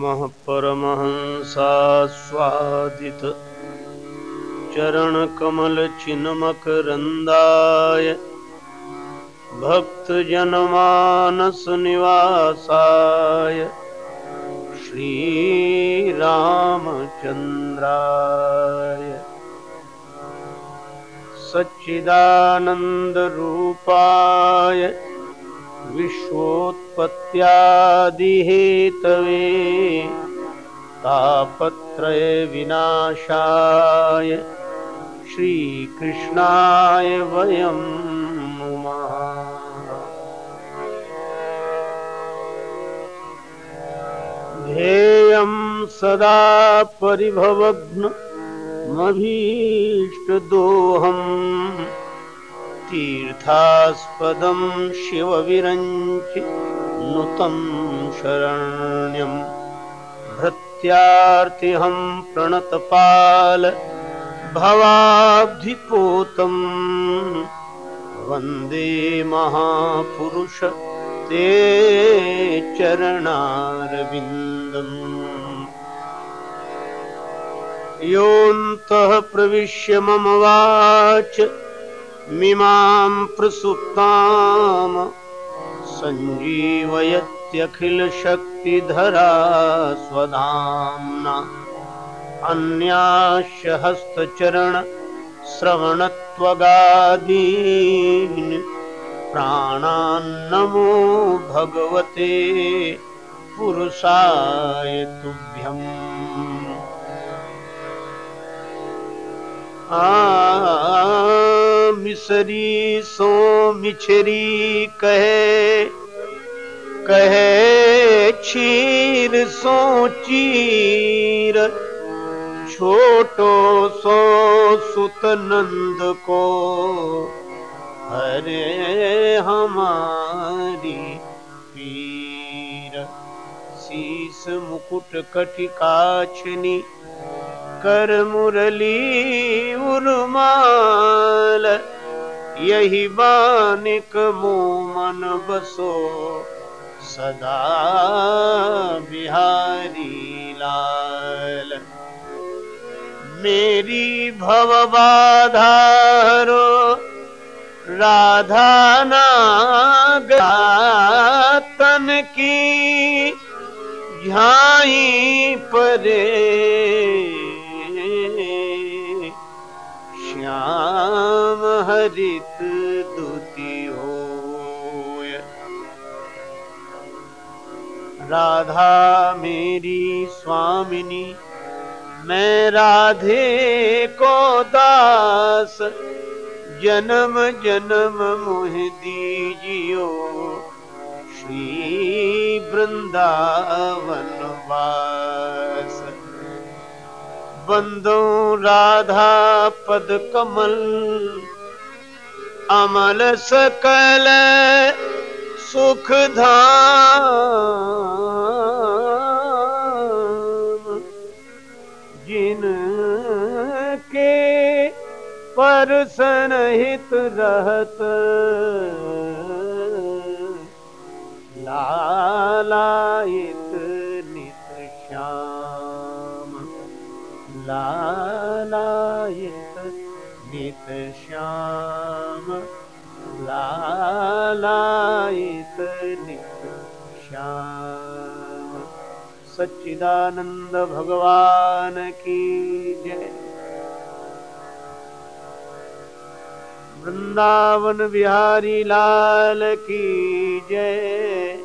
नमः परमहंसास्वादित चरणकमलचिन्मकरन्दाय। भक्तजनमानसनिवासाय। श्रीरामचन्द्राय। सच्चिदानन्दरूपाय इत्यादिहेतवे तापत्रय विनाशाय श्रीकृष्णाय वयम् ध्येयं सदा परिभवघ्नमभीष्टदोऽहम् तीर्थास्पदं शिवविरञ्चि शरण्यं भृत्यार्तिहं प्रणतपाल भवाब्धिपोतम् वन्दे महापुरुष ते चरणारविन्दम्। योऽन्तः प्रविश्य मम वाच मिमां प्रसुप्ताम सञ्जीवयत्यखिलशक्तिधरा स्वधाम्ना अन्याश्च हस्तचरण श्रवणत्वगादीन् प्राणान्नमो भगवते पुरुषाय तुभ्यम्। आ मिसरी सो मिछरी कहे कहे छीर सो चीर, छोटो सो सुत नंद को। हरे हमारी पीर, शीस मुकुट कटिकाछनी कर मुरली उर्माल। यही बानिक मोमन बसो सदा बिहारी लाल। मेरी भव बाधारो राधा नागतन की झाई परे। श्याम हरित राधा मेरी स्वामिनी, मैं राधे को दास, जन्म जन्म मुह दीजियो। श्री वृंदावन वास। बंदो राधा पद कमल, अमल सकल सुख धाम जिन के पर सनहित रहत लालायित नित श्याम लालायित नित श्याम लालायित सच्चिदानंद भगवान की जय। वृंदावन बिहारी लाल की जय।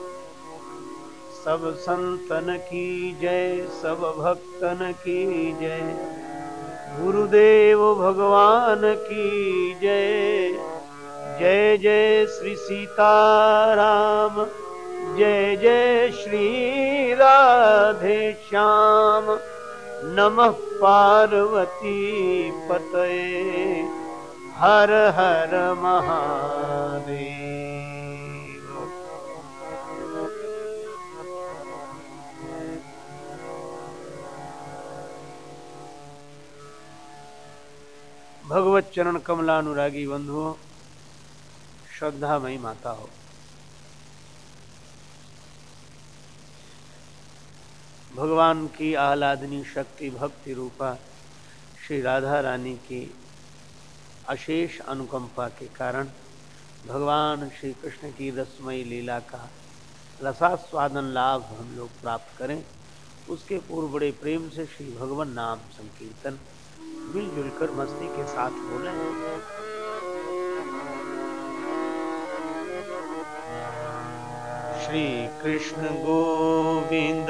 सब संतन की जय, सब भक्तन की जय। गुरुदेव भगवान की जय। जय जय श्री सीताराम। जय जय श्री राधे श्याम। नमः पार्वती पतये। हर हर महादेव। भगवत चरण कमलानुरागी बंधुओं, श्रद्धामयी माता हो भगवान की आह्लादनी शक्ति भक्ति रूपा श्री राधा रानी की अशेष अनुकंपा के कारण भगवान श्री कृष्ण की रसमयी लीला का रसास्वादन लाभ हम लोग प्राप्त करें। उसके पूर्व बड़े प्रेम से श्री भगवान नाम संकीर्तन मिलजुल कर मस्ती के साथ बोले। श्री कृष्ण गोविंद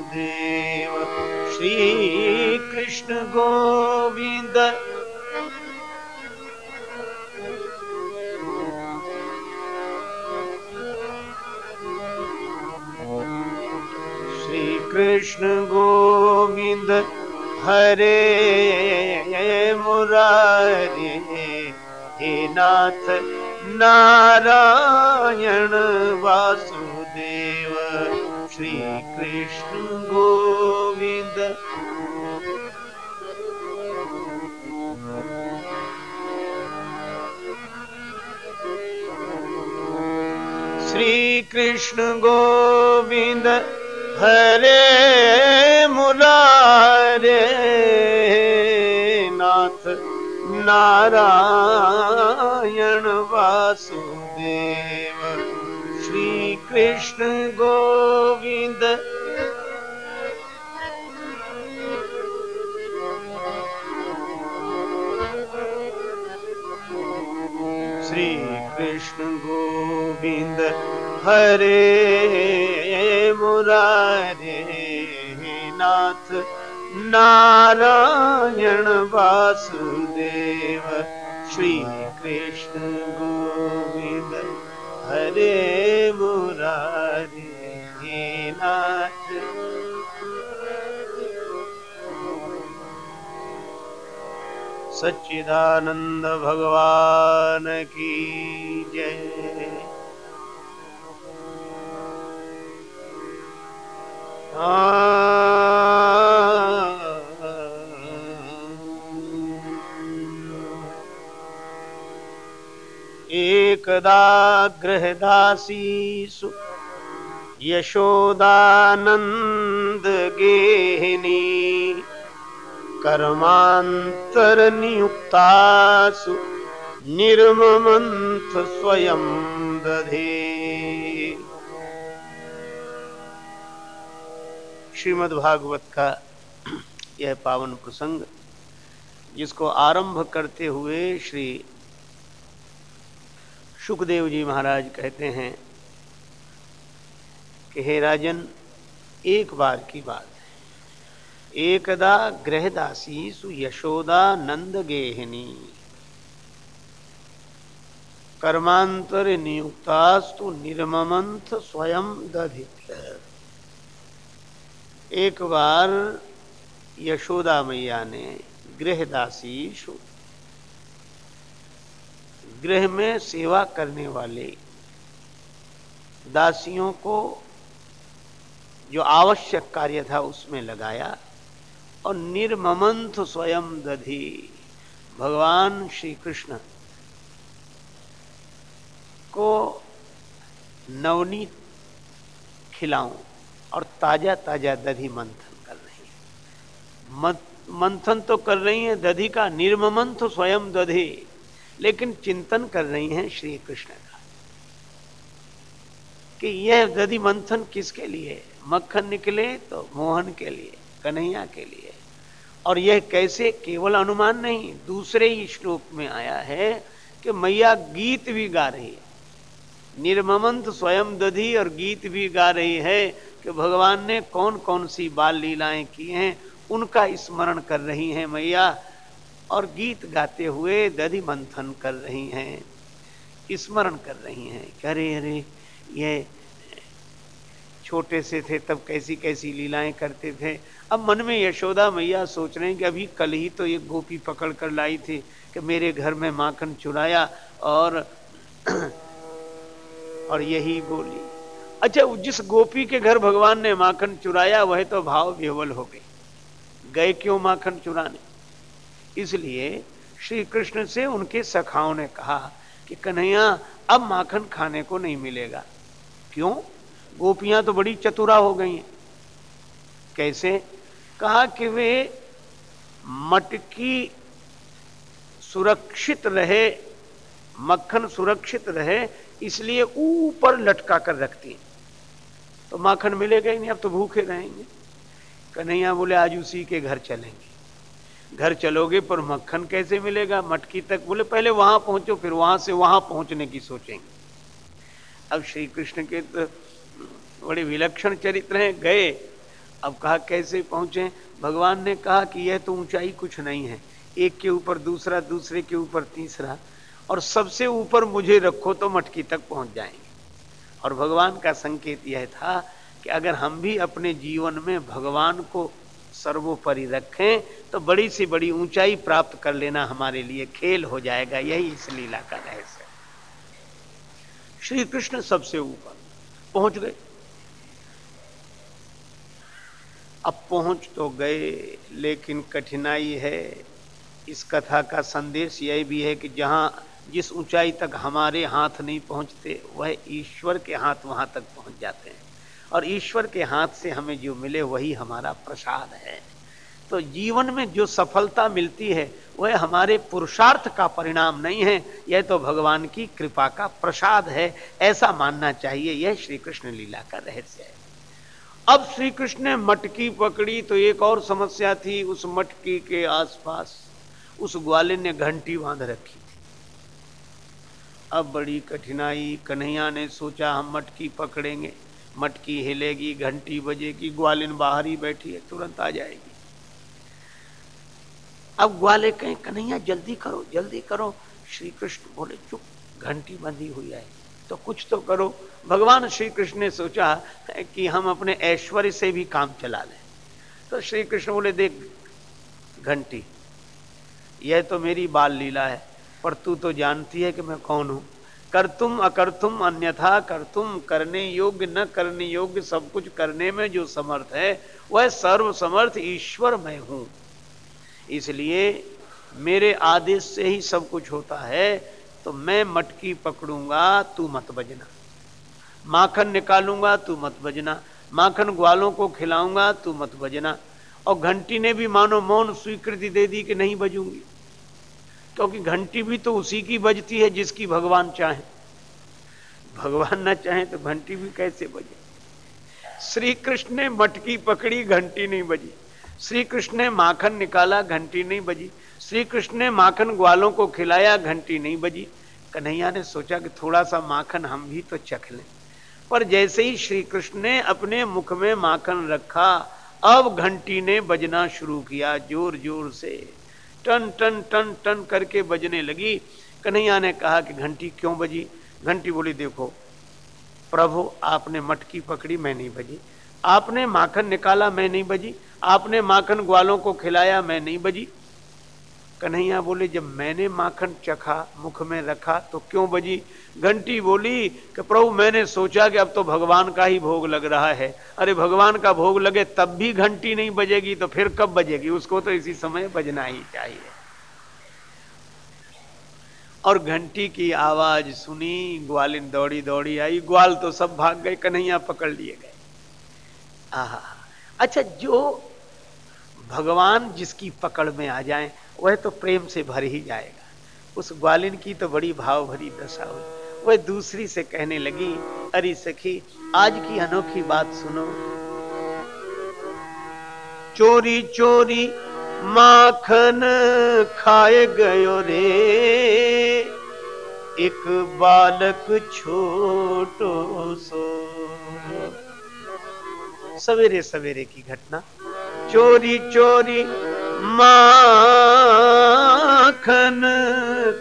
देव। श्रीकृष्ण गोविन्द। श्रीकृष्णगोविन्द हरे मुरारे हे नाथ नारायण वासु। श्री कृष्ण गोविंद श्री कृष्ण गोविंद हरे मुरारे नाथ नारायण श्री कृष्ण गोविंद श्री कृष्ण गोविंद हरे मुरारे नाथ नारायण वासुदेव श्री कृष्ण गोविंद हरे मुरारे नाथ। सच्चिदानंद भगवान की जय। एकदा गृहदासीसु यशोदानन्द गेहिनी कर्मान्तरनियुक्तासु। निर्ममन्थ स्वयं दधे। श्रीमद् भागवत का यह पावन प्रसंग, जिसको आरंभ करते हुए श्री सुखदेव जी महाराज कहते हैं कि हे राजन, एक बार की बात है। एकदा गृहदासी सु यशोदा नंद गेहिनी कर्मांतर नियुक्तास्तु निर्ममंथ स्वयं दधित। एक बार यशोदा मैया ने गृहदासी गृह में सेवा करने वाले दासियों को जो आवश्यक कार्य था उसमें लगाया और निर्ममंथ स्वयं दधी भगवान श्री कृष्ण को नवनीत खिलाऊं और ताज़ा ताज़ा दधी मंथन कर रही है। मंथन तो कर रही है, दधी का निर्ममंथ स्वयं दधी। लेकिन चिंतन कर रही हैं श्री कृष्ण का। कि यह दधि मंथन किसके लिए? मक्खन निकले तो मोहन के लिए, कन्हैया के लिए। और यह कैसे? केवल अनुमान नहीं, दूसरे ही श्लोक में आया है कि मैया गीत भी गा रही है। निर्ममंत स्वयं दधी और गीत भी गा रही है कि भगवान ने कौन कौन सी बाल लीलाएँ की हैं, उनका स्मरण कर रही हैं मैया। और गीत गाते हुए दधि मंथन कर रही हैं, स्मरण कर रही हैं। अरे अरे, ये छोटे से थे, तब कैसी कैसी लीलाएँ करते थे। अब मन में यशोदा मैया सोच रहे हैं कि अभी कल ही तो ये गोपी पकड़ कर लाई थी कि मेरे घर में माखन चुराया और और यही बोली। अच्छा जिस गोपी के घर भगवान ने माखन चुराया, वह तो भाव विह्वल हो गई। गए क्यों माखन चुराने? इसलिए श्री कृष्ण से उनके सखाओं ने कहा कि कन्हैया, अब माखन खाने को नहीं मिलेगा। क्यों? गोपियाँ तो बड़ी चतुरा हो गई हैं। कैसे? कहा कि वे मटकी सुरक्षित रहे, मक्खन सुरक्षित रहे, इसलिए ऊपर लटका कर रखती तो माखन मिलेगा ही नहीं, अब तो भूखे रहेंगे। कन्हैया बोले, आज उसी के घर चलेंगे। घर चलोगे पर मक्खन कैसे मिलेगा? मटकी तक बोले, पहले वहाँ पहुंचो, फिर वहाँ से वहाँ पहुँचने की सोचेंगे। अब श्री कृष्ण के तो बड़े विलक्षण चरित्र हैं, गए, अब कहा कैसे पहुँचे? भगवान ने कहा कि यह तो ऊंचाई कुछ नहीं है, एक के ऊपर दूसरा, दूसरे के ऊपर तीसरा, और सबसे ऊपर मुझे रखो तो मटकी तक पहुँच जाएँगे। और भगवान का संकेत यह था कि अगर हम भी अपने जीवन में भगवान को सर्वोपरि रखें तो बड़ी से बड़ी ऊंचाई प्राप्त कर लेना हमारे लिए खेल हो जाएगा। यही इस लीला का रहस्य श्री कृष्ण सबसे ऊपर पहुँच गए। अब पहुँच तो गए, लेकिन कठिनाई है। इस कथा का संदेश यही भी है कि जहाँ जिस ऊंचाई तक हमारे हाथ नहीं पहुँचते, वह ईश्वर के हाथ वहाँ तक पहुँच जाते हैं। और ईश्वर के हाथ से हमें जो मिले वही हमारा प्रसाद है। तो जीवन में जो सफलता मिलती है, वह हमारे पुरुषार्थ का परिणाम नहीं है। यह तो भगवान की कृपा का प्रसाद है, ऐसा मानना चाहिए। यह श्री कृष्ण लीला का रहस्य है। अब श्री कृष्ण ने मटकी पकड़ी तो एक और समस्या थी उस मटकी के आसपास। उस ग्वाले ने घंटी बाँध रखी थी। अब बड़ी कठिनाई, कन्हैया ने सोचा हम मटकी पकड़ेंगे। मटकी हिलेगी, घंटी बजेगी, ग्वालिन बाहर ही बैठी है, तुरंत आ जाएगी। अब ग्वाले कहें, कन्हैया, जल्दी करो जल्दी करो। श्री कृष्ण बोले, चुप, घंटी बंधी हुई है तो कुछ तो करो। भगवान श्री कृष्ण ने सोचा कि हम अपने ऐश्वर्य से भी काम चला लें। तो श्री कृष्ण बोले, देख घंटी, यह तो मेरी बाल लीला है, पर तू तो जानती है कि मैं कौन हूँ। कर तुम अकर तुम अन्यथा कर तुम करने योग्य न करने योग्य, सब कुछ करने में जो समर्थ है, वह सर्व समर्थ ईश्वर मैं हूँ। इसलिए मेरे आदेश से ही सब कुछ होता है तो मैं मटकी पकड़ूँगा, तू मत बजना। माखन निकालूँगा, तू मत बजना। माखन ग्वालों को खिलाऊँगा, तू मत बजना। और घंटी ने भी मानो मौन स्वीकृति दे दी कि नहीं बजूँगी। क्योंकि घंटी भी तो उसी की बजती है जिसकी भगवान चाहे। भगवान ना चाहे तो घंटी भी कैसे बजे? श्री कृष्ण ने मटकी पकड़ी, घंटी नहीं बजी। श्री कृष्ण ने माखन निकाला, घंटी नहीं बजी। श्री कृष्ण ने माखन ग्वालों को खिलाया, घंटी नहीं बजी। कन्हैया ने सोचा कि थोड़ा सा माखन हम भी तो चख लें। पर जैसे ही श्री कृष्ण ने अपने मुख में माखन रखा, अब घंटी ने बजना शुरू किया ज़ोर ज़ोर से। टन टन टन टन करके बजने लगी। कन्हैया ने कहा कि घंटी क्यों बजी? घंटी बोली, देखो, प्रभु, आपने मटकी पकड़ी, मैं नहीं बजी। आपने माखन निकाला, मैं नहीं बजी। आपने माखन ग्वालों को खिलाया, मैं नहीं बजी। कन्हैया बोले, जब मैंने माखन चखा, मुख में रखा तो क्यों बजी? घंटी बोली कि, प्रभु, मैंने सोचा कि अब तो भगवान का ही भोग लग रहा है। अरे, भगवान का भोग लगे, तब भी घंटी नहीं बजेगी तो फिर कब बजेगी? उसको तो इसी समय बजना ही चाहिए। और घंटी की आवाज़ सुनी, ग्वालिन दौड़ी दौड़ी आई। ग्वाल तो सब भाग गए, कन्हैया पकड़ लिए गए। आहा अच्छा जो भगवान जिसकी पकड़ में आ जाए, वह तो प्रेम से भर ही जाएगा। उस ग्वालिन की तो बड़ी भाव भरी दशा हुई। वह दूसरी से कहने लगी, अरे सखी, आज की अनोखी बात सुनो। चोरी चोरी, माखन खाए गयो रे। एक बालक छोटो सो। सवेरे सवेरे की घटना। चोरी चोरी, माखन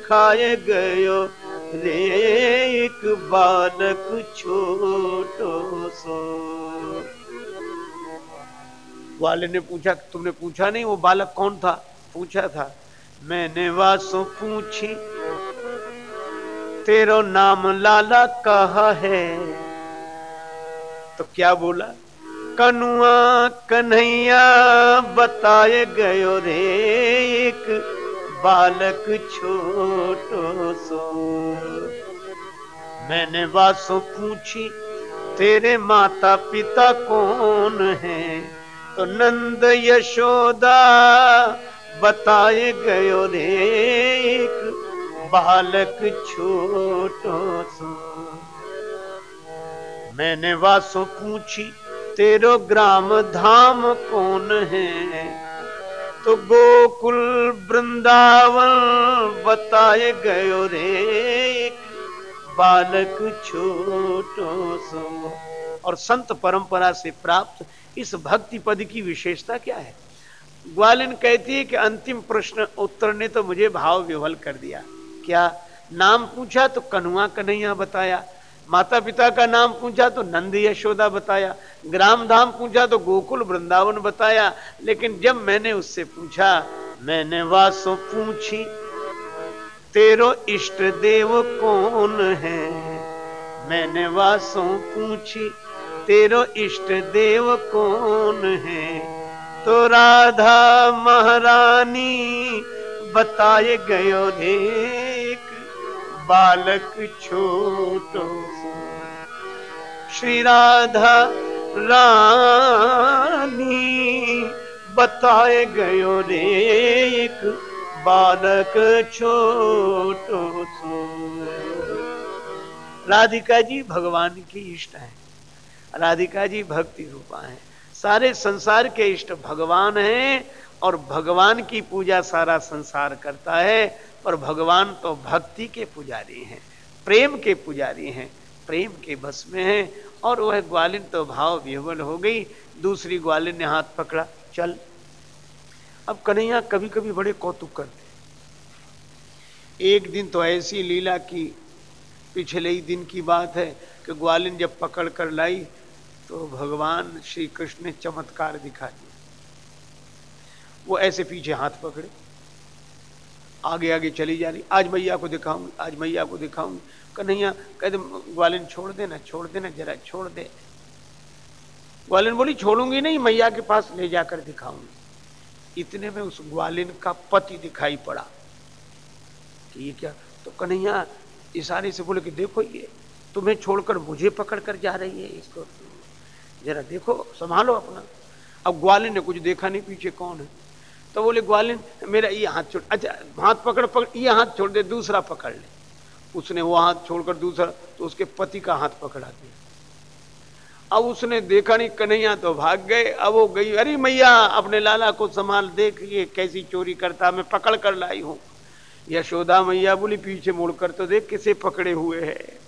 खाए गयो। रे, एक बालक छोटो सो। वाले ने पूछा तुमने पूछा नहीं, वो बालक कौन था? पूछा था, मैंने वासो पूछी, तेरो नाम लाला कहा है? तो क्या बोला? कनुआ कन्हैया बताए गयो रे एक बालक छोटो सो। मैंने वासो पूछी, तेरे माता पिता कौन है? तो नंद यशोदा बताए गयो रे एक बालक छोटो सो। मैंने वासो पूछी तेरो ग्राम धाम कौन है? तो गोकुल वृंदावन बताए गयो रे। बालक छोटो सो। और संत परंपरा से प्राप्त इस भक्ति पद की विशेषता क्या है? ग्वालिन कहती है कि अंतिम प्रश्न उत्तर ने तो मुझे भाव विवल कर दिया। क्या नाम पूछा तो कनुआ कन्हैया बताया। माता पिता का नाम पूछा तो नंद यशोदा बताया, ग्राम धाम पूछा तो गोकुल वृंदावन बताया, लेकिन जब मैंने उससे पूछा, मैंने वासो पूछी, तेरो इष्ट देव कौन है? मैंने वासो पूछी, तेरो इष्ट देव कौन है? तो राधा महारानी बताए गयो एक बालक छोटो। श्री राधा रानी, बताए गयो रे एक बालक छोटो। सो राधिका जी भगवान की इष्ट है। राधिका जी भक्ति रूपा है। सारे संसार के इष्ट भगवान हैं और भगवान की पूजा सारा संसार करता है। पर भगवान तो भक्ति के पुजारी हैं, प्रेम के पुजारी हैं, प्रेम के बस में हैं, और वह ग्वालिन तो भाव विह्वल हो गई, दूसरी ग्वालिन ने हाथ पकड़ा, चल। अब कन्हैया कभी कभी बड़े कौतुक करते एक दिन तो ऐसी लीला की पिछले ही दिन की बात है कि ग्वालिन जब पकड़ कर लाई तो भगवान श्री कृष्ण ने चमत्कार दिखा दिया। वो ऐसे पीछे हाथ पकड़े। आगे आगे चली जा रही। आज मैया को दिखाऊँगी, आज मैया को दिखाऊँगी। कन्हैया कहते ग्वालिन छोड़ देना छोड़ देना जरा छोड़ दे। ग्वालिन बोली, छोड़ूँगी नहीं, मैया के पास ले जाकर दिखाऊँगी। इतने में उस ग्वालिन का पति दिखाई पड़ा कि ये क्या? तो कन्हैया इशारे से बोले कि देखो ये, तुम्हें छोड़कर मुझे पकड़ कर जा रही है, इसको जरा देखो, संभालो अपना। अब ग्वालिन ने कुछ देखा नहीं, पीछे कौन है? तो बोले, ग्वालिन, मेरा ये हाथ छोड़ अच्छा हाथ पकड़ पकड़, ये हाथ छोड़ दे, दूसरा पकड़ ले। उसने वो हाथ छोड़कर दूसरा तो उसके पति का हाथ पकड़ा दिया। अब उसने देखा नहीं, कन्हैया तो भाग गए, अब वो गई, अरे मैया, अपने लाला को संभाल, देख ये कैसी चोरी करता, मैं पकड़ कर लाई हूँ। यशोदा मैया बोली, पीछे मुड़कर तो देख किसे पकड़े हुए है।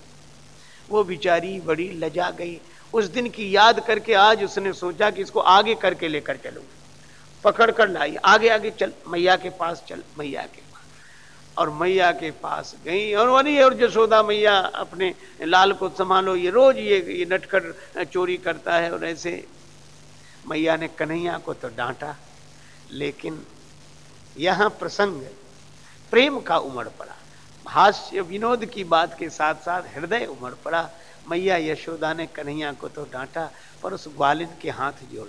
वो बिचारी बड़ी लजा गई। उस दिन की याद करके आज उसने सोचा कि इसको आगे करके लेकर चलूँ। पकड़ कर लाई आगे आगे चल, मैया के पास चल, मैया के पास। और मैया के पास गई और वही और जसोदा मैया अपने लाल को संभालो। ये रोज ये ये नटखट चोरी करता है, और ऐसे मैया ने कन्हैया को तो डांटा। लेकिन यहाँ प्रसंग, प्रेम का उमड़ पड़ा। हास्य विनोद की बात के साथ साथ हृदय उमड़ पड़ा। मैया यशोदा ने कन्हैया को तो डांटा, पर उस ग्वालिन के हाथ जोड़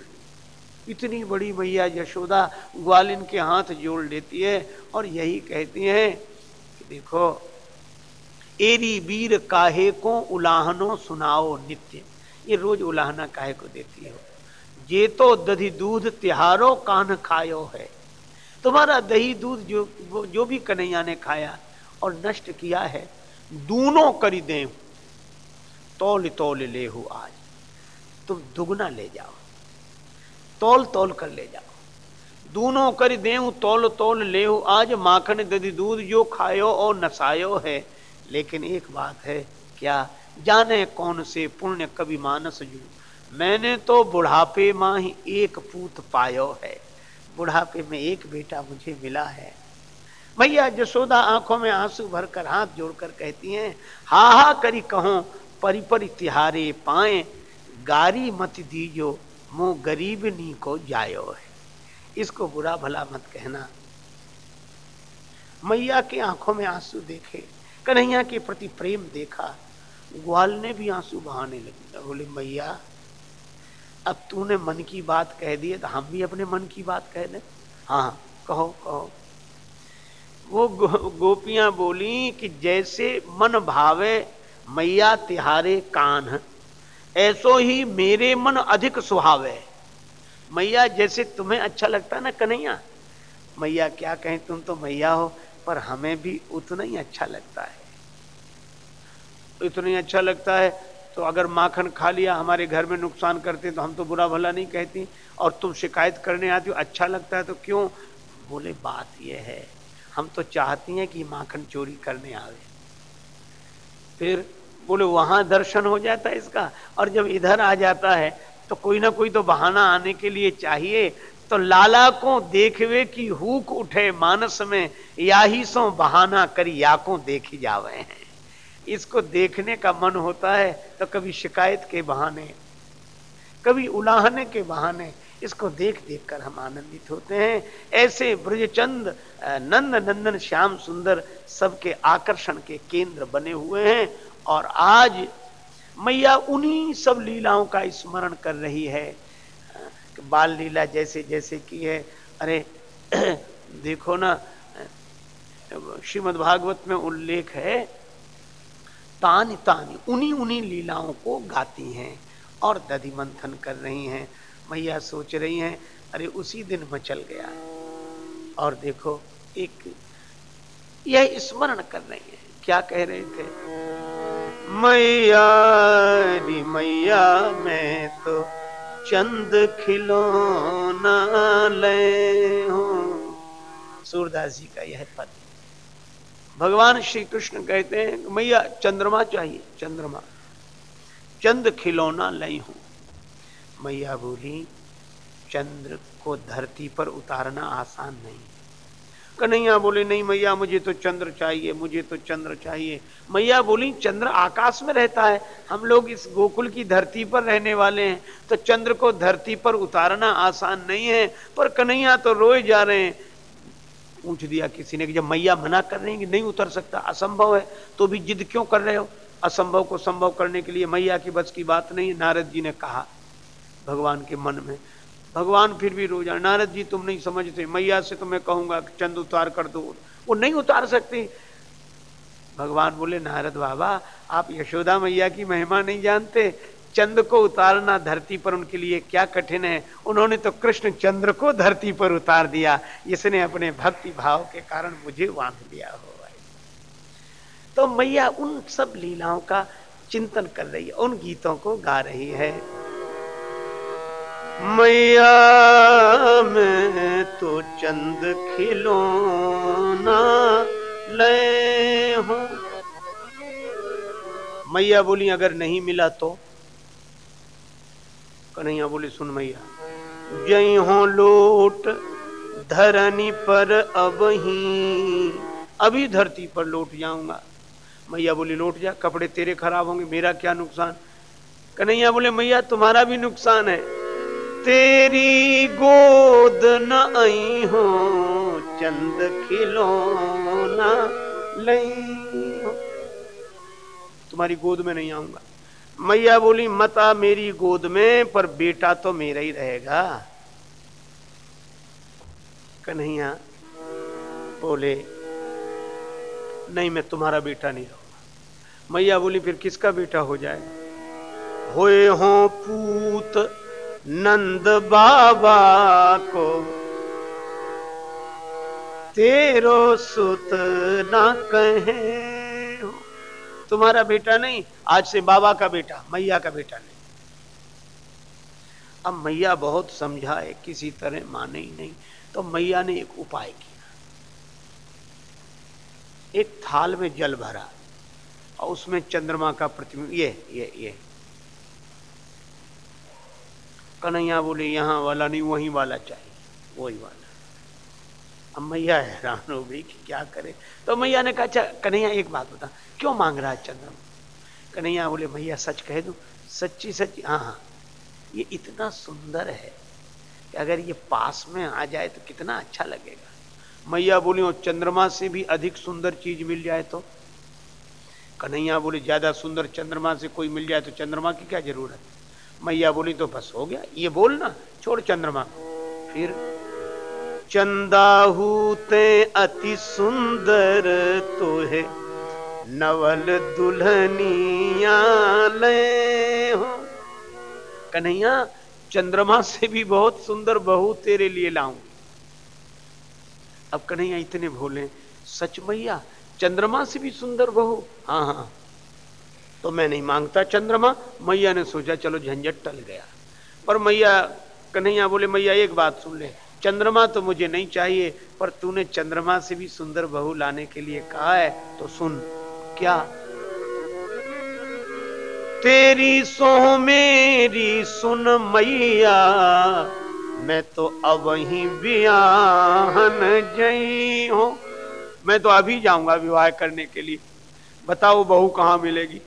इतनी बड़ी मैया यशोदा ग्वालिन के हाथ जोड़ लेती है और यही कहती है कि देखो, एरी वीर काहे को उलाहनो सुनाओ नित्य। ये रोज उलाहना काहे को देती हो? ये तो दधी दूध त्योहारो कान खायो है। तुम्हारा दही दूध जो जो भी कन्हैया ने खाया और नष्ट किया है, दूनों करी दे। तौल तौल ले हो आज। तुम दुगना ले जाओ। तौल तोल कर ले जाओ दोनों कर दे तोल तोल ले आज माखन दधी दूध जो खायो और नसायो है। लेकिन एक बात है, क्या जाने कौन से पुण्य कभी मानस जू? मैंने तो बुढ़ापे माँ ही एक पूत पायो है। बुढ़ापे में एक बेटा मुझे मिला है। मैया जसोदा आँखों में आँसू भरकर हाथ जोड़कर कहती हैं, हा हा करी कहो परिपरि तिहारे पाए। गारी मत दीजो मुँह गरीब नी को जायो है। इसको बुरा भला मत कहना। मैया की आँखों में आँसू देखे कन्हैया के प्रति प्रेम देखा ग्वाल ने भी आँसू बहाने लगे। बोले मैया अब तूने मन की बात कह दी है तो हम भी अपने मन की बात कह दें। हाँ कहो कहो। वो गो, गोपियाँ बोली कि जैसे मन भावे मैया तिहारे कान ऐसो ही मेरे मन अधिक सुहावे मैया, जैसे तुम्हें अच्छा लगता है ना कन्हैया? मैया, क्या कहें तुम तो मैया हो, पर हमें भी उतना ही अच्छा लगता है। इतना ही अच्छा लगता है तो अगर माखन खा लिया, हमारे घर में नुकसान करते तो हम तो बुरा भला नहीं कहती, और तुम शिकायत करने आती हो अच्छा लगता है तो क्यों? बोले, बात यह है, हम तो चाहती हैं कि माखन चोरी करने आवे। फिर बोले, वहाँ दर्शन हो जाता है इसका। और जब इधर आ जाता है तो कोई ना कोई तो बहाना आने के लिए चाहिए। तो लाला को देखवे की हुक उठे, मानस में या ही सो बहाना करी, या को देखी जावे हैं। इसको देखने का मन होता है तो कभी शिकायत के बहाने, कभी उलाहने के बहाने, इसको देख देख कर हम आनंदित होते हैं। ऐसे ब्रजचंद नंद नंदन श्याम सुंदर सबके आकर्षण के केंद्र बने हुए हैं। और आज मैया उन्हीं सब लीलाओं का स्मरण कर रही है। बाल लीला जैसे जैसे की है। अरे, देखो ना, श्रीमद भागवत में उल्लेख है, तानी तानी उन्हीं उन्हीं लीलाओं को गाती हैं और दधि मंथन कर रही हैं। मैया सोच रही हैं, अरे उसी दिन मचल गया। और देखो, एक यह स्मरण कर रही है। क्या कह रहे थे? मैया री मैया, मैं तो चंद खिलौना ले हूँ। सूरदास जी का यह पद। भगवान श्री कृष्ण कहते हैं मैया, चंद्रमा चाहिए, चंद्रमा। चंद खिलौना लई हूँ। मैया बोली, चंद्र को धरती पर उतारना आसान नहीं। कन्हैया बोले, नहीं मैया, मुझे तो चंद्र चाहिए, मुझे तो चंद्र चाहिए। मैया बोली, चंद्र आकाश में रहता है। हम लोग इस गोकुल की धरती पर रहने वाले हैं तो चंद्र को धरती पर उतारना आसान नहीं है, पर कन्हैया तो रोए जा रहे हैं। पूछ दिया किसी ने कि जब मैया मना कर रही कि नहीं उतर सकता, असंभव है तो भी जिद क्यों कर रहे हो? असंभव को संभव करने के लिए मैया की बस की बात नहीं, नारद जी ने कहा, भगवान के मन में भगवान फिर भी रो जाए। नारद जी, तुम नहीं समझते। मैया से तो मैं कहूँगा कि चंद उतार कर दो। वो नहीं उतार सकती। भगवान बोले, नारद बाबा, आप यशोदा मैया की महिमा नहीं जानते। चंद को उतारना धरती पर उनके लिए क्या कठिन है? उन्होंने तो कृष्ण चंद्र को धरती पर उतार दिया। इसने अपने भक्ति भाव के कारण मुझे बाँध लिया हो। तो मैया उन सब लीलाओं का चिंतन कर रही है, उन गीतों को गा रही है। मैया मैं तो चंद खिलौना ले हूँ। मैया बोली, अगर नहीं मिला तो? कन्हैया बोली, सुन मैया जय हो लोट, धरनी पर अब ही, अभी धरती पर लौट जाऊँगा। मैया बोली, लौट जा, कपड़े तेरे खराब होंगे, मेरा क्या नुकसान? कन्हैया बोले, मैया, तुम्हारा भी नुकसान है। तेरी गोद न आई हो, चंद खिलौना हो। तुम्हारी गोद में नहीं आऊँगा। मैया बोली, मता मेरी गोद में, पर बेटा तो मेरा ही रहेगा। कन्हैया बोले, नहीं, मैं तुम्हारा बेटा नहीं रहूँगा। मैया बोली, फिर किसका बेटा हो जाएगा? होए हो पूत नंद बाबा को। तेरो सुत न कहे। तुम्हारा बेटा नहीं, आज से बाबा का बेटा, मैया का बेटा नहीं। अब मैया बहुत समझाए, किसी तरह माने ही नहीं तो मैया ने एक उपाय किया। एक थाल में जल भरा, और उसमें चंद्रमा का प्रतिबिंब, ये ये ये। कन्हैया बोले, यहाँ वाला नहीं, वही वाला चाहिए। वही वाला। अब मैया हैरान हो गई कि क्या करे। तो मैया ने कहा अच्छा कन्हैया, एक बात बता, क्यों मांग रहा है चंद्रमा कन्हैया बोले भैया सच कह दू, सच्ची सच्ची हाँ हाँ ये इतना सुंदर है कि अगर ये पास में आ जाए तो कितना अच्छा लगेगा। मैया बोली, और चंद्रमा से भी अधिक सुंदर चीज़ मिल जाए तो? कन्हैया बोले, ज़्यादा सुंदर चंद्रमा से कोई मिल जाए तो चंद्रमा की क्या ज़रूरत? मैया बोली तो बस हो गया, ये बोल ना, छोड़ चंद्रमा। फिर, चंदाहूते अति सुंदर तो है नवल दुल्हनिया ले हो। कन्हैया, चंद्रमा से भी बहुत सुंदर बहू तेरे लिए लाऊं। अब कन्हैया इतने भोले, सच मैया, चंद्रमा से भी सुंदर बहू? हाँ हाँ। तो मैं नहीं माँगता चंद्रमा। मैया ने सोचा, चलो झंझट टल गया। पर मैया कन्हैया बोले, मैया, एक बात सुन ले। चंद्रमा तो मुझे नहीं चाहिए, पर तूने चंद्रमा से भी सुंदर बहू लाने के लिए कहा है तो सुन। क्या? तेरी सो मेरी सुन मैया, मैं तो अब ही बियाहन जई हूँ। मैं तो अभी जाऊँगा विवाह करने के लिए। बताओ बहू कहाँ मिलेगी?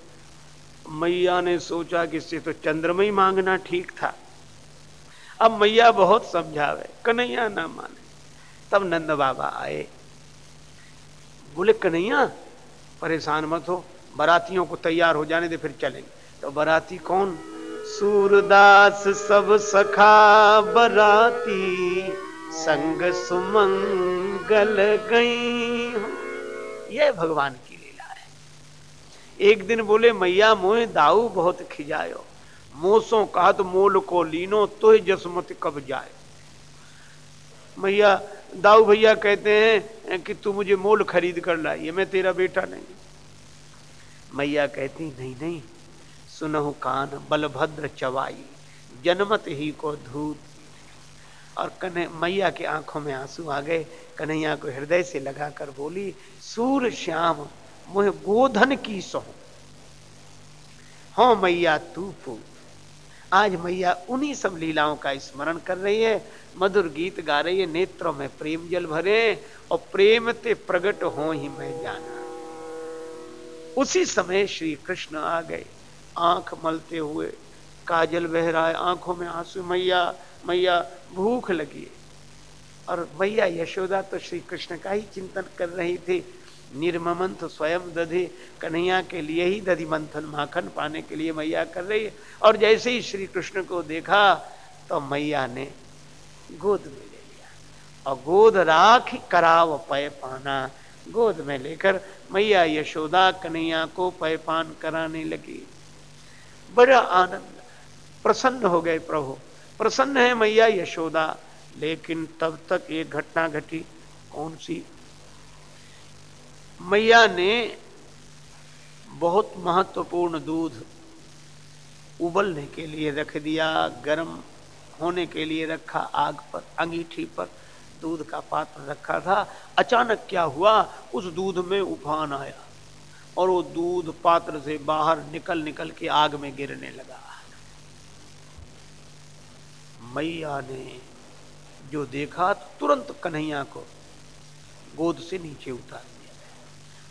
मैया ने सोचा कि इससे तो चंद्रमा ही मांगना ठीक था। अब मैया बहुत समझावे, कन्हैया ना माने। तब नंद बाबा आए। बोले, कन्हैया, परेशान मत हो, बरातियों को तैयार हो जाने दे, फिर चलेंगे। तो बराती कौन? सूरदास सब सखा बराती, संग सुमंगल गई ये भगवान की एक दिन बोले, मैया मोह दाऊ बहुत खिजायो। मोसों कहा तो मोल को लीनो तो जसमत कब जाए? मैया, दाऊ भैया कहते हैं कि तू मुझे मोल खरीद कर लाइए मैं तेरा बेटा नहीं मैया कहती, नहीं नहीं, सुनहु कान बलभद्र चवाई जनमत ही को धूत। और कन्हे मैया के आँखों में आँसू आ गए। कन्हैया को हृदय से लगाकर बोली, सूर श्याम मुह गोधन की सो हो मैया, तू पूत आज मैया उन्हीं सब लीलाओं का स्मरण कर रही है, मधुर गीत गा रही है, नेत्रों में प्रेम जल भरे, और प्रेम ते प्रगट हो ही मैं जाना। उसी समय श्री कृष्ण आ गए। आँख मलते हुए काजल बह रहा है, आँखों में आँसू। मैया मैया, भूख लगी और मैया यशोदा तो श्री कृष्ण का ही चिंतन कर रही थी निर्ममंथ स्वयं दधि, कन्हैया के लिए ही दधि मंथन माखन पाने के लिए मैया कर रही है। और जैसे ही श्री कृष्ण को देखा तो मैया ने गोद में ले लिया। और गोद राख कराव पय पाना। गोद में लेकर मैया यशोदा कन्हैया को पैपान कराने लगी। बड़ा आनंद। प्रसन्न हो गए प्रभु। प्रसन्न है मैया यशोदा। लेकिन तब तक एक घटना घटी। कौन सी मैया ने बहुत महत्वपूर्ण दूध उबलने के लिए रख दिया, गर्म होने के लिए रखा, आग पर, अंगीठी पर दूध का पात्र रखा था। अचानक क्या हुआ? उस दूध में उफान आया और वो दूध पात्र से बाहर निकल निकल के आग में गिरने लगा। मैया ने जो देखा तो तुरंत कन्हैया को गोद से नीचे उतार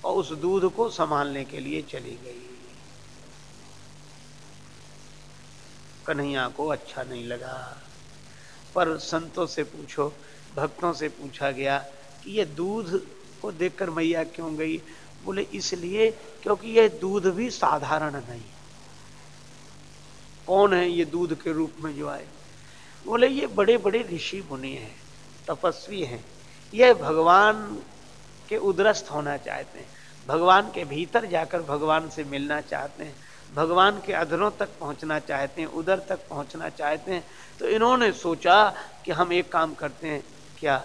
और उस दूध को संभालने के लिए चली गई। कन्हैया को अच्छा नहीं लगा, पर संतों से पूछो, भक्तों से पूछा गया कि यह दूध को देखकर मैया क्यों गई? बोले, इसलिए क्योंकि यह दूध भी साधारण नहीं। कौन है ये दूध के रूप में जो आए? बोले, ये बड़े बड़े ऋषि मुनि हैं, तपस्वी हैं। यह भगवान के उदरस्त होना चाहते हैं। भगवान के भीतर जाकर भगवान से मिलना चाहते हैं। भगवान के अधरों तक पहुँचना चाहते हैं, उधर तक पहुँचना चाहते हैं। तो इन्होंने सोचा कि हम एक काम करते हैं, क्या?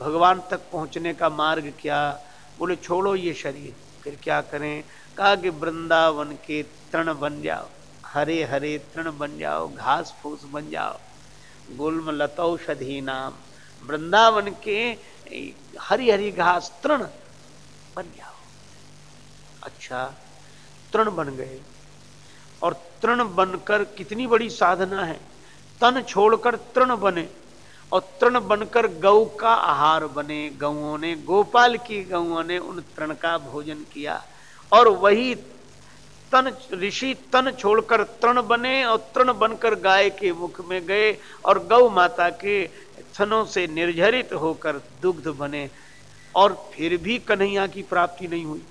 भगवान तक पहुँचने का मार्ग क्या? बोले, छोड़ो ये शरीर, फिर क्या करें? कहा कि वृंदावन के तृण बन जाओ, हरे हरे तृण बन जाओ, घास फूस बन जाओ। गुलम लतौषधि नाम वृंदावन के हरी हरी घास, तृण बन जाओ अच्छा तृण बन गए। और तृण बनकर कितनी बड़ी साधना है। तन छोड़कर तृण बने और तृण बनकर गौ का आहार बने। गौओं ने, गोपाल की गौओं ने उन तृण का भोजन किया। और वही तन, ऋषि तन छोड़कर तृण बने और तृण बनकर गाय के मुख में गए और गौ माता के थनों से निर्झरित होकर दुग्ध बने और फिर भी कन्हैया की प्राप्ति नहीं हुई।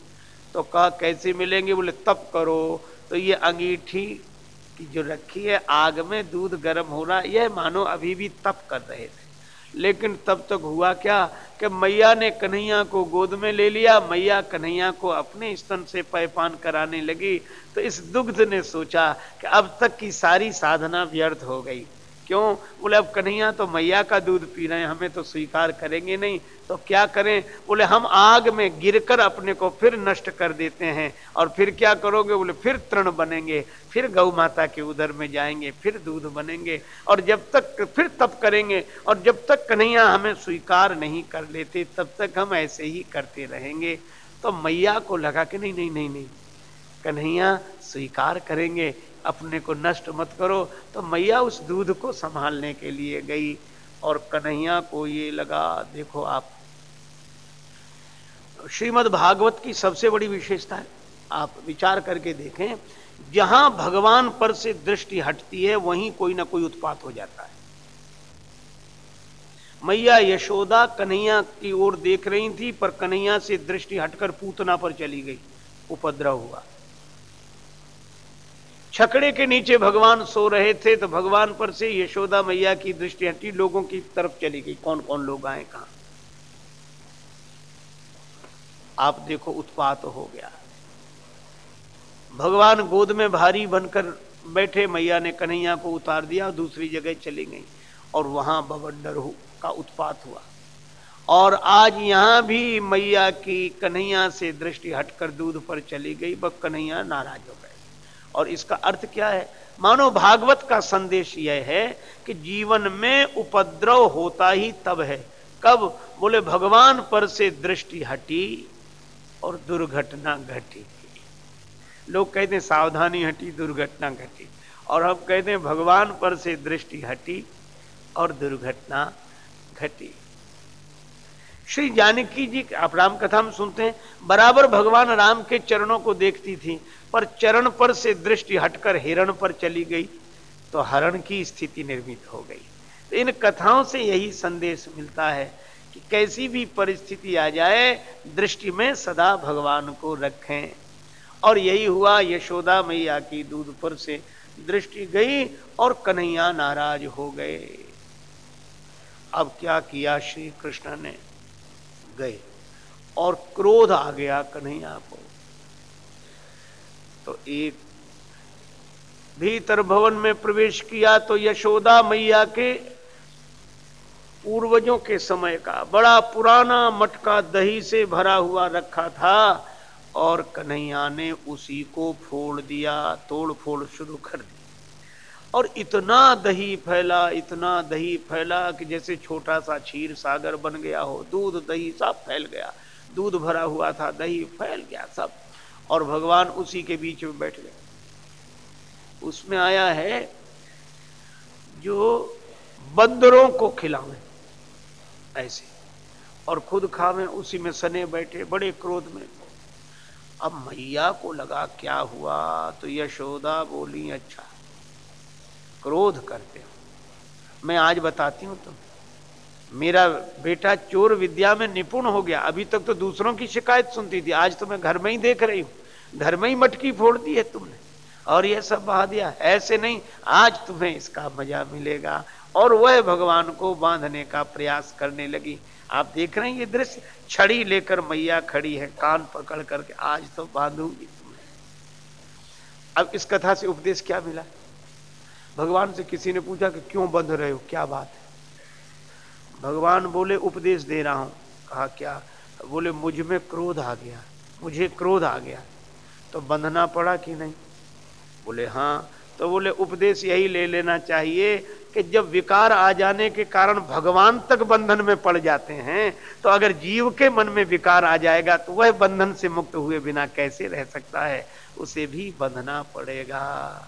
तो कहा, कैसे मिलेंगे? बोले तप करो। तो ये अंगीठी की जो रखी है, आग में दूध गर्म हो रहा यह मानो अभी भी तप कर रहे थे। लेकिन तब तक हुआ क्या कि मैया ने कन्हैया को गोद में ले लिया। मैया कन्हैया को अपने स्तन से पैपान कराने लगी। तो इस दुग्ध ने सोचा कि अब तक की सारी साधना व्यर्थ हो गई। क्यों? बोले, अब कन्हैया तो मैया का दूध पी रहे हैं, हमें तो स्वीकार करेंगे नहीं। तो क्या करें? बोले, हम आग में गिरकर अपने को फिर नष्ट कर देते हैं। और फिर क्या करोगे? बोले, फिर तृण बनेंगे, फिर गौ माता के उधर में जाएँगे, फिर दूध बनेंगे। और जब तक, फिर तप करेंगे, और जब तक कन्हैया हमें स्वीकार नहीं कर लेते, तब तक हम ऐसे ही करते रहेंगे। तो मैया को लगा कि, नहीं नहीं नहीं नहीं, कन्हैया स्वीकार करेंगे। अपने को नष्ट मत करो। तो मैया उस दूध को संभालने के लिए गई और कन्हैया को ये लगा, देखो आप, श्रीमद् भागवत की सबसे बड़ी विशेषता है, आप विचार करके देखें, जहाँ भगवान पर से दृष्टि हटती है, वहीं कोई ना कोई उत्पात हो जाता है। मैया यशोदा कन्हैया की ओर देख रही थी, पर कन्हैया से दृष्टि हटकर पूतना पर चली गई, उपद्रव हुआ। छकड़े के नीचे भगवान सो रहे थे तो भगवान पर से यशोदा मैया की दृष्टि हटी, लोगों की तरफ़ चली गई। कौन कौन लोग आए, कहा? आप देखो, उत्पात हो गया। भगवान गोद में भारी बनकर बैठे, मैया ने कन्हैया को उतार दिया दूसरी जगह चली गई। और वहाँ बवंडर का उत्पात हुआ। और आज यहाँ भी मैया की कन्हैया से दृष्टि हटकर दूध पर चली गई वह कन्हैया नाराज़ हो और इसका अर्थ क्या है? मानो भागवत का संदेश यह है कि जीवन में उपद्रव होता ही तब है। कब? बोले, भगवान पर से दृष्टि हटी और दुर्घटना घटी। लोग कहते हैं, सावधानी हटी, दुर्घटना घटी। और हम कहते हैं, भगवान पर से दृष्टि हटी और दुर्घटना घटी। श्री जानकी जी आप राम कथा में सुनते हैं। बराबर भगवान राम के चरणों को देखती थी, पर चरण पर से दृष्टि हटकर हिरण पर चली गई तो हरण की स्थिति निर्मित हो गई। तो इन कथाओं से यही संदेश मिलता है कि कैसी भी परिस्थिति आ जाए, दृष्टि में सदा भगवान को रखें। और यही हुआ यशोदा मैया की दूध पर से दृष्टि गई और कन्हैया नाराज़ हो गए। अब क्या किया श्री कृष्ण ने? गए और क्रोध आ गया कन्हैया को तो एक भीतर भवन में प्रवेश किया तो यशोदा मैया के पूर्वजों के समय का बड़ा पुराना मटका दही से भरा हुआ रखा था और कन्हैया ने उसी को फोड़ दिया तोड़ फोड़ शुरू कर दी और इतना दही फैला, इतना दही फैला कि जैसे छोटा सा क्षीर सागर बन गया हो, दूध दही सब फैल गया। दूध भरा हुआ था, दही फैल गया सब। और भगवान उसी के बीच में बैठ गए। उसमें आया है जो बंदरों को खिलावे, ऐसे। और खुद खावे, उसी में सने बैठे, बड़े क्रोध में। अब मैया को लगा, क्या हुआ? तो यशोदा बोली अच्छा क्रोध करते हो। मैं आज बताती हूँ तुम। मेरा बेटा चोर विद्या में निपुण हो गया। अभी तक तो दूसरों की शिकायत सुनती थी। आज तो मैं घर में ही देख रही हूँ। घर में ही मटकी फोड़ दी है तुमने। और यह सब बहा दिया। ऐसे नहीं, आज तुम्हें इसका मज़ा मिलेगा। और वह भगवान को बांधने का प्रयास करने लगी। आप देख रहे हैं ये दृश्य? छड़ी लेकर मैया खड़ी है, कान पकड़ करके। आज तो बांधूँगी तुम्हें। अब इस कथा से उपदेश क्या मिला? भगवान से किसी ने पूछा कि क्यों बंध रहे हो? क्या बात है? भगवान बोले, उपदेश दे रहा हूँ। कहा, क्या? बोले, मुझमें क्रोध आ गया। मुझे क्रोध आ गया। तो बंधना पड़ा कि नहीं? बोले हाँ। तो बोले, उपदेश यही ले लेना चाहिए कि जब विकार आ जाने के कारण भगवान तक बंधन में पड़ जाते हैं तो अगर जीव के मन में विकार आ जाएगा तो वह बंधन से मुक्त हुए बिना कैसे रह सकता है? उसे भी बंधना पड़ेगा।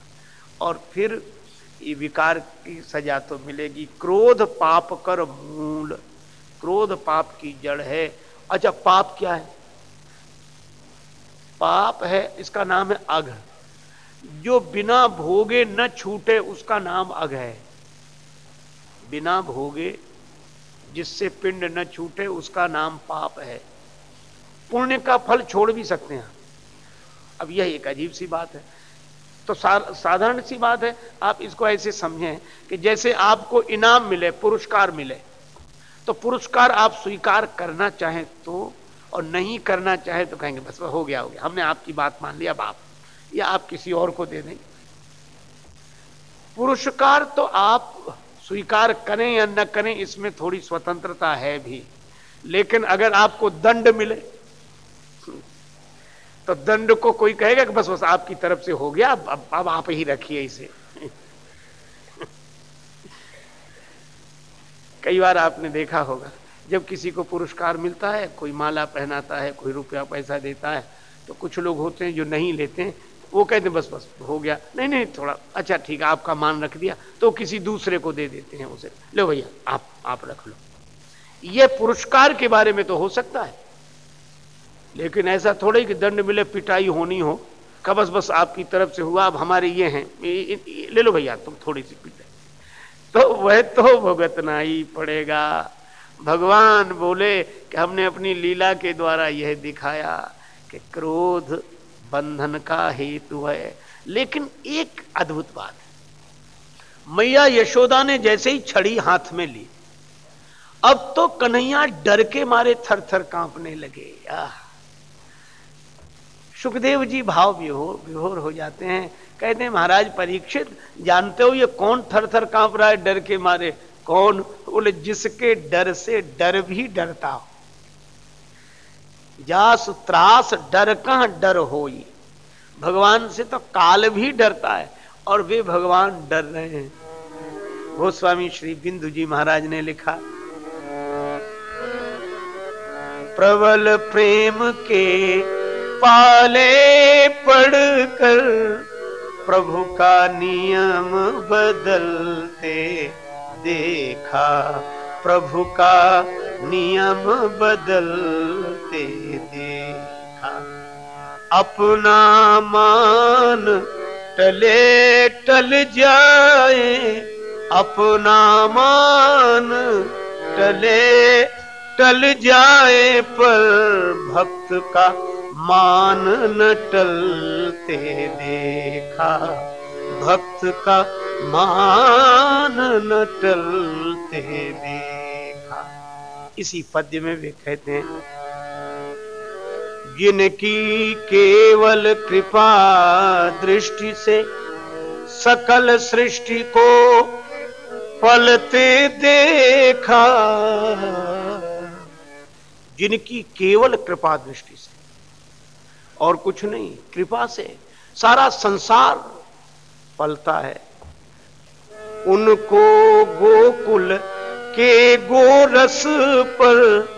और फिर ये विकार की सजा तो मिलेगी। क्रोध पाप कर मूल। क्रोध पाप की जड़ है। अच्छा पाप क्या है? पाप है, इसका नाम है अघ। जो बिना भोगे न छूटे, उसका नाम अघ है। बिना भोगे जिससे पिंड न छूटे, उसका नाम पाप है। पुण्य का फल छोड़ भी सकते हैं। अब यह एक अजीब सी बात है। तो साधारण सी बात है, आप इसको ऐसे समझें कि जैसे आपको इनाम मिले, पुरस्कार मिले तो पुरस्कार आप स्वीकार करना चाहें तो और नहीं करना चाहे तो कहेंगे, बस हो गया हो गया, हमने आपकी बात मान लिया बाप या आप किसी और को दे दें। पुरस्कार तो आप स्वीकार करें या न करें, इसमें थोड़ी स्वतंत्रता है भी, लेकिन अगर आपको दंड मिले तो दंड को कोई कहेगा कि बस बस आपकी तरफ़ से हो गया, अब अब आप ही रखिए इसे। कई बार आपने देखा होगा, जब किसी को पुरस्कार मिलता है, कोई माला पहनाता है, कोई रुपया पैसा देता है तो कुछ लोग होते हैं जो नहीं लेते हैं, वो कहते बस बस, हो गया। नहीं नहीं, थोड़ा अच्छा ठीक है, आपका मान रख दिया तो किसी दूसरे को दे देते हैं उसे। लो भैया, आप आप रख लो। ये पुरस्कार के बारे में तो हो सकता है लेकिन ऐसा थोड़ा ही कि दंड मिले, पिटाई होनी हो। का बस बस आपकी तरफ़ से हुआ, अब हमारे ये हैं। ले लो भैया, तुम थोड़ी सी पिटाई तो वह तो भुगतना ही पड़ेगा। भगवान बोले कि हमने अपनी लीला के द्वारा यह दिखाया कि क्रोध बंधन का हेतु है। लेकिन एक अद्भुत बात है। मैया यशोदा ने जैसे ही छड़ी हाथ में ली, अब तो कन्हैया डर के मारे थर थर कांपने लगे। आह! सुखदेव जी भाव विभोर विभोर हो जाते हैं। कहते हैं, महाराज, परीक्षित, जानते हो ये कौन थर थर काँप रहा है? डर के मारे, कौन बोले जिसके डर से डर भी डरता हो? जास त्रास, डर कहाँ डर हो भगवान से तो काल भी डरता है, और वे भगवान डर रहे हैं। गोस्वामी श्री बिंदु जी महाराज ने लिखा, प्रबल प्रेम के पाले पढ़कर प्रभु का नियम बदलते देखा, प्रभु का नियम बदलते देखा। अपना मान टले टल जाए, अपना मान टले टल जाए, पर भक्त का मान न टलते देखा। भक्त का मान न टलते देखा। इसी पद्य में वे कहते हैं जिनकी केवल कृपा दृष्टि से सकल सृष्टि को पलते देखा। जिनकी केवल कृपा दृष्टि से और कुछ नहीं, कृपा से। सारा संसार पलता है। उनको गोकुल के गोरस पर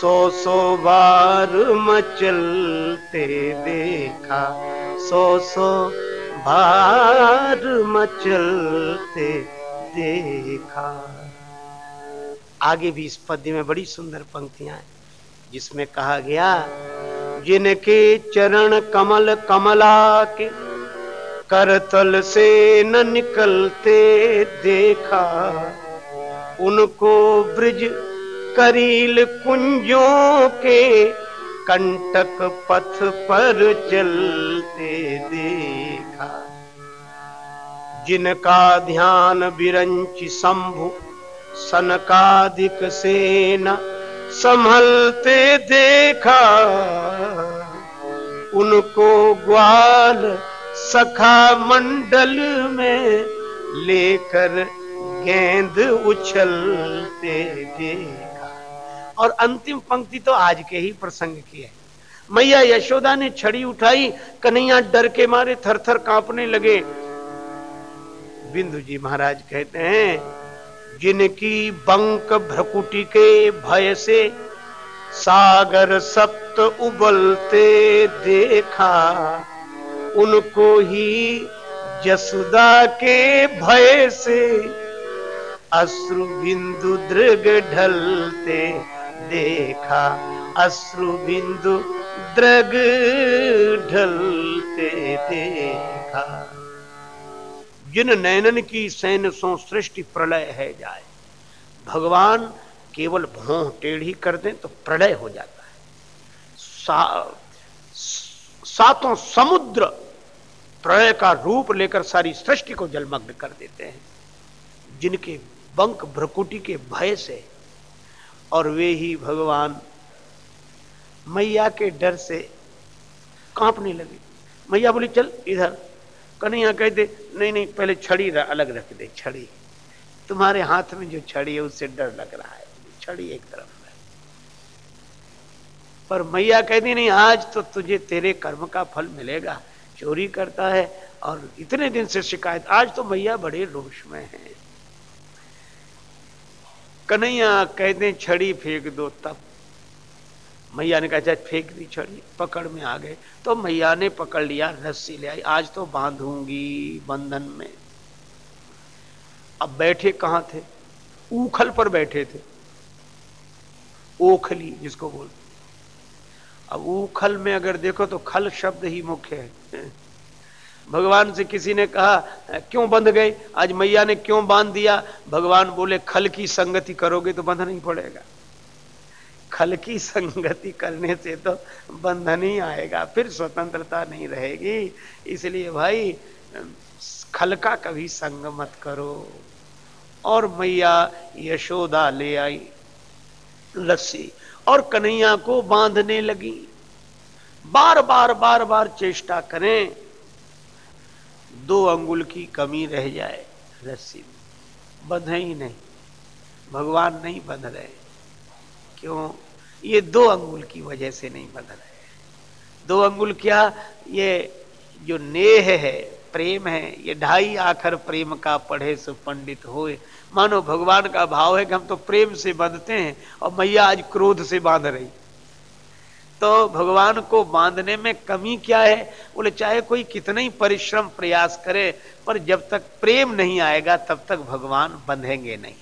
सौ सौ बार मचलते देखा। सौ सौ बार मचलते देखा। आगे भी इस पद्य में बड़ी सुंदर पंक्तियाँ हैं, जिसमें कहा गया जिनके चरण कमल कमला के करतल से न निकलते देखा। उनको ब्रिज करील कुंजों के कंटक पथ पर चलते देखा। जिनका ध्यान बिरंच शंभु, सनकादिक सेना संभलते देखा, उनको ग्वाल सखा मंडल में लेकर गेंद उछलते देखा। और अंतिम पंक्ति तो आज के ही प्रसंग की है। मैया यशोदा ने छड़ी उठाई, कन्हैया डर के मारे थर थर कांपने लगे। बिंदु जी महाराज कहते हैं जिनकी बंक भ्रकुटी के भय से सागर सप्त उबलते देखा, उनको ही जसुदा के भय से अश्रु बिंदु दृग ढलते देखा, अश्रु बिंदु दृग ढलते देखा। जिन नैनन की सैन सो सृष्टि प्रलय है जाए। भगवान केवल भों टेढ़ी कर दें तो प्रलय हो जाता है। सा, सातों समुद्र प्रलय का रूप लेकर सारी सृष्टि को जलमग्न कर देते हैं। जिनके बंक भ्रकुटी के भय से और वे ही भगवान मैया के डर से कांपने लगे। मैया बोली चल इधर। कन्हैया कहते नहीं नहीं, पहले छड़ी अलग रख दे, छड़ी। तुम्हारे हाथ में जो छड़ी है, उससे डर लग रहा है। छड़ी एक तरफ़ है। पर मैया कहती नहीं, आज तो तुझे तेरे कर्म का फल मिलेगा। चोरी करता है और इतने दिन से शिकायत। आज तो मैया बड़े रोष में है। कन्हैया कह कहते छड़ी फेंक दो, तब मैया ने कहा फेंक दी छड़ी, पकड़ में आ गए। तो मैया ने पकड़ लिया, रस्सी ले आई। आज तो बांधूँगी बंधन में। अब बैठे कहाँ थे? ऊखल पर बैठे थे। ओखली, जिसको बोलते अब ऊखल में अगर देखो तो खल शब्द ही मुख्य है। भगवान से किसी ने कहा, क्यों बंध गए? आज मैया ने क्यों बाँध दिया? भगवान बोले, खल की संगति करोगे तो बंधन ही पड़ेगा। खल की संगति करने से तो बंधन ही आएगा, फिर स्वतंत्रता नहीं रहेगी। इसलिए भाई, खल का कभी संग मत करो। और मैया यशोदा ले आई लस्सी और कन्हैया को बांधने लगी। बार बार बार बार चेष्टा करें, दो अंगुल की कमी रह जाए रस्सी में। बंधे ही नहीं, भगवान नहीं बंध रहे। क्यों? ये दो अंगुल की वजह से नहीं बंध रहे दो अंगुल क्या? ये जो नेह है, प्रेम है, ये ढाई आखर प्रेम का पढ़े सो पंडित होए। मानो भगवान का भाव है कि हम तो प्रेम से बांधते हैं और मैया आज क्रोध से बाँध रही। तो भगवान को बांधने में कमी क्या है? बोले, चाहे कोई कितना ही परिश्रम प्रयास करे, पर जब तक प्रेम नहीं आएगा, तब तक भगवान बंधेंगे नहीं।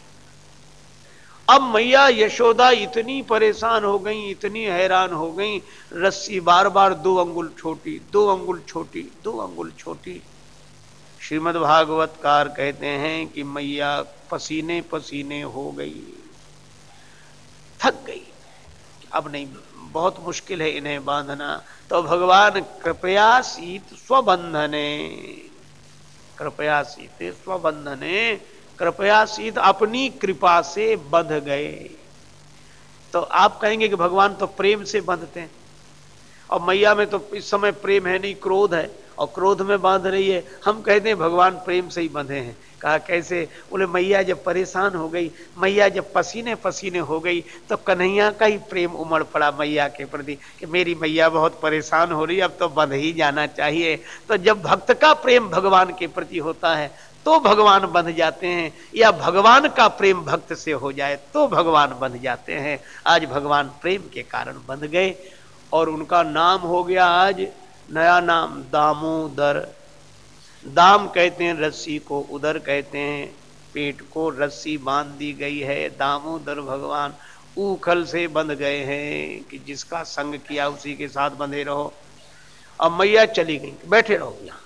अब मैया यशोदा इतनी परेशान हो गई, इतनी हैरान हो गई, रस्सी बार बार दो अंगुल छोटी, दो अंगुल छोटी, दो अंगुल छोटी। श्रीमद भागवत कार कहते हैं कि मैया पसीने पसीने हो गई, थक गई। अब नहीं, बहुत मुश्किल है इन्हें बांधना। तो भगवान, कृपया सीत स्वबंधने, कृपया सीते स्वबंधने। कृपया शीत अपनी कृपा से बंध गए। तो आप कहेंगे कि भगवान तो प्रेम से बंधते हैं। और मैया में तो इस समय प्रेम है नहीं, क्रोध है। और क्रोध में बाँध रही है। हम कहते हैं, भगवान प्रेम से ही बंधे हैं। कहा, कैसे? बोले, मैया जब परेशान हो गई, मैया जब पसीने पसीने हो गई तो कन्हैया का ही प्रेम उमड़ पड़ा मैया के प्रति कि मेरी मैया बहुत परेशान हो रही अब तो बंध ही जाना चाहिए। तो जब भक्त का प्रेम भगवान के प्रति होता है तो भगवान बंध जाते हैं। या भगवान का प्रेम भक्त से हो जाए तो भगवान बंध जाते हैं। आज भगवान प्रेम के कारण बंध गए और उनका नाम हो गया आज नया नाम दामोदर। दाम कहते हैं, रस्सी को उदर कहते हैं। पेट को रस्सी बाँध दी गई है। दामोदर भगवान उखल से बंध गए हैं कि जिसका संग किया उसी के साथ बंधे रहो। अब मैया चली गई, बैठे रहो यहाँ।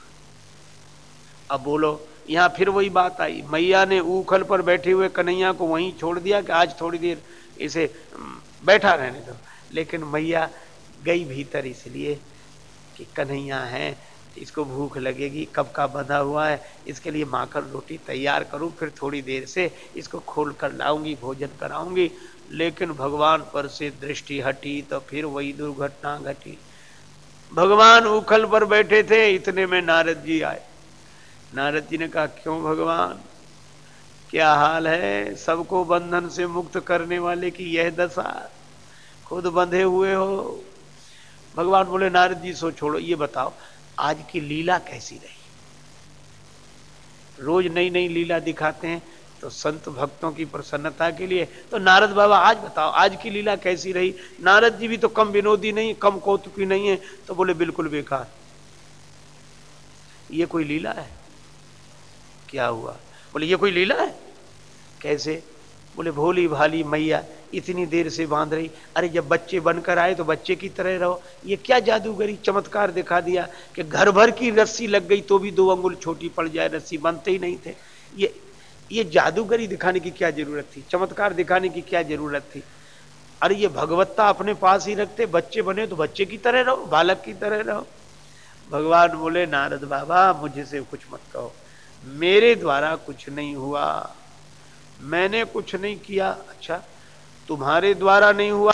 अब बोलो यहाँ फिर वही बात आई। मैया ने उखल पर बैठे हुए कन्हैया को वहीं छोड़ दिया कि आज थोड़ी देर इसे बैठा रहने दो। लेकिन मैया गई भीतर इसलिए कि कन्हैया है, इसको भूख लगेगी, कब का बंधा हुआ है, इसके लिए माखन रोटी तैयार करूँ, फिर थोड़ी देर से इसको खोल कर लाऊँगी, भोजन कराऊँगी। लेकिन भगवान पर से दृष्टि हटी तो फिर वही दुर्घटना घटी। भगवान उखल पर बैठे थे, इतने में नारद जी आए। नारद जी ने कहा, क्यों भगवान? क्या हाल है? सबको बंधन से मुक्त करने वाले की यह दशा? खुद बंधे हुए हो? भगवान बोले, नारद जी, सो छोड़ो, ये बताओ, आज की लीला कैसी रही? रोज नई नई लीला दिखाते हैं तो संत भक्तों की प्रसन्नता के लिए तो नारद बाबा, आज बताओ, आज की लीला कैसी रही? नारद जी भी तो कम विनोदी नहीं, कम कौतुकी नहीं है तो बोले, बिल्कुल बेकार। ये कोई लीला है? क्या हुआ? बोले, ये कोई लीला है? कैसे? बोले, भोली भाली मैया, इतनी देर से बाँध रही। अरे, जब बच्चे बनकर आए तो बच्चे की तरह रहो। ये क्या जादूगरी चमत्कार दिखा दिया कि घर भर की रस्सी लग गई तो भी दो अंगुल छोटी पड़ जाए, रस्सी बनते ही नहीं थे। ये ये जादूगरी दिखाने की क्या ज़रूरत थी? चमत्कार दिखाने की क्या ज़रूरत थी? अरे, ये भगवत्ता अपने पास ही रखते। बच्चे बने तो बच्चे की तरह रहो, बालक की तरह रहो। भगवान बोले, नारद बाबा मुझे से कुछ मत कहो। मेरे द्वारा कुछ नहीं हुआ। मैंने कुछ नहीं किया। अच्छा तुम्हारे द्वारा नहीं हुआ।